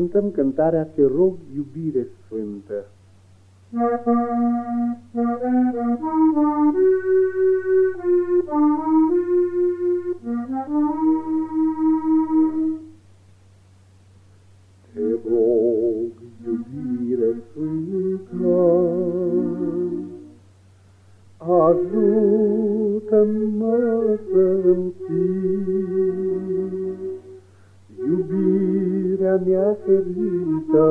cântăm cântarea Te rog, iubire sfântă. Te rog, iubire sfântă, ajută-mă să-mi iubirea mea ferită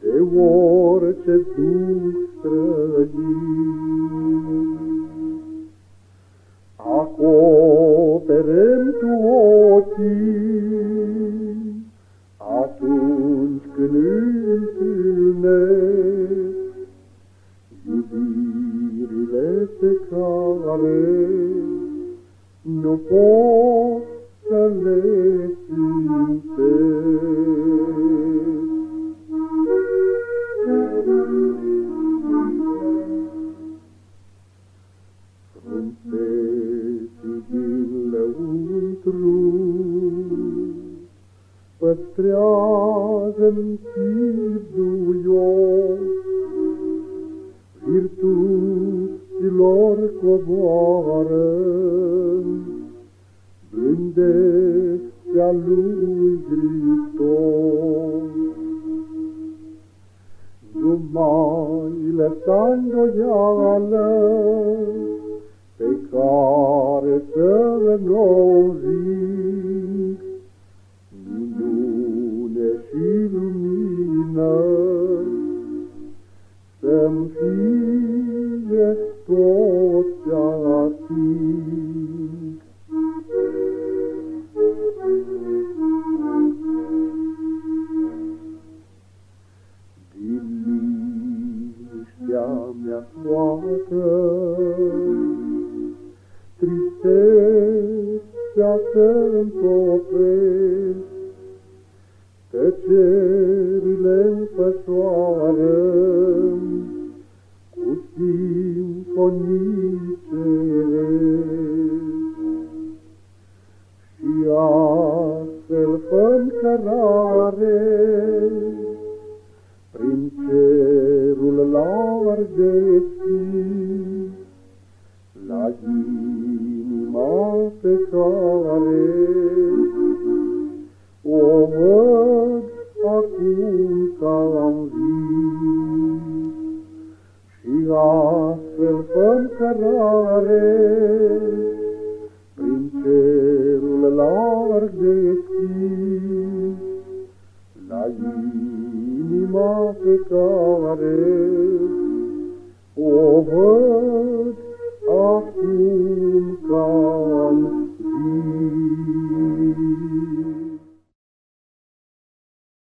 de orice duh străin. Acoperăm tu ochii atunci când întâlnesc iubirile pe care nu pot să le păstrează-mi chiduios, virtuților coboară, blândețea lui Hristos. Nu mai lăsa îndoială pe care să nu să-mi fie tot mea toată, tristețea să-mi topesc, tăcerile înfăsoară cu simfonii și astfel făm cărare larg deschis la inima pe care o văd acum ca am vis. Și astfel făm cărare prin cerul larg deschis, la inima pe care o văd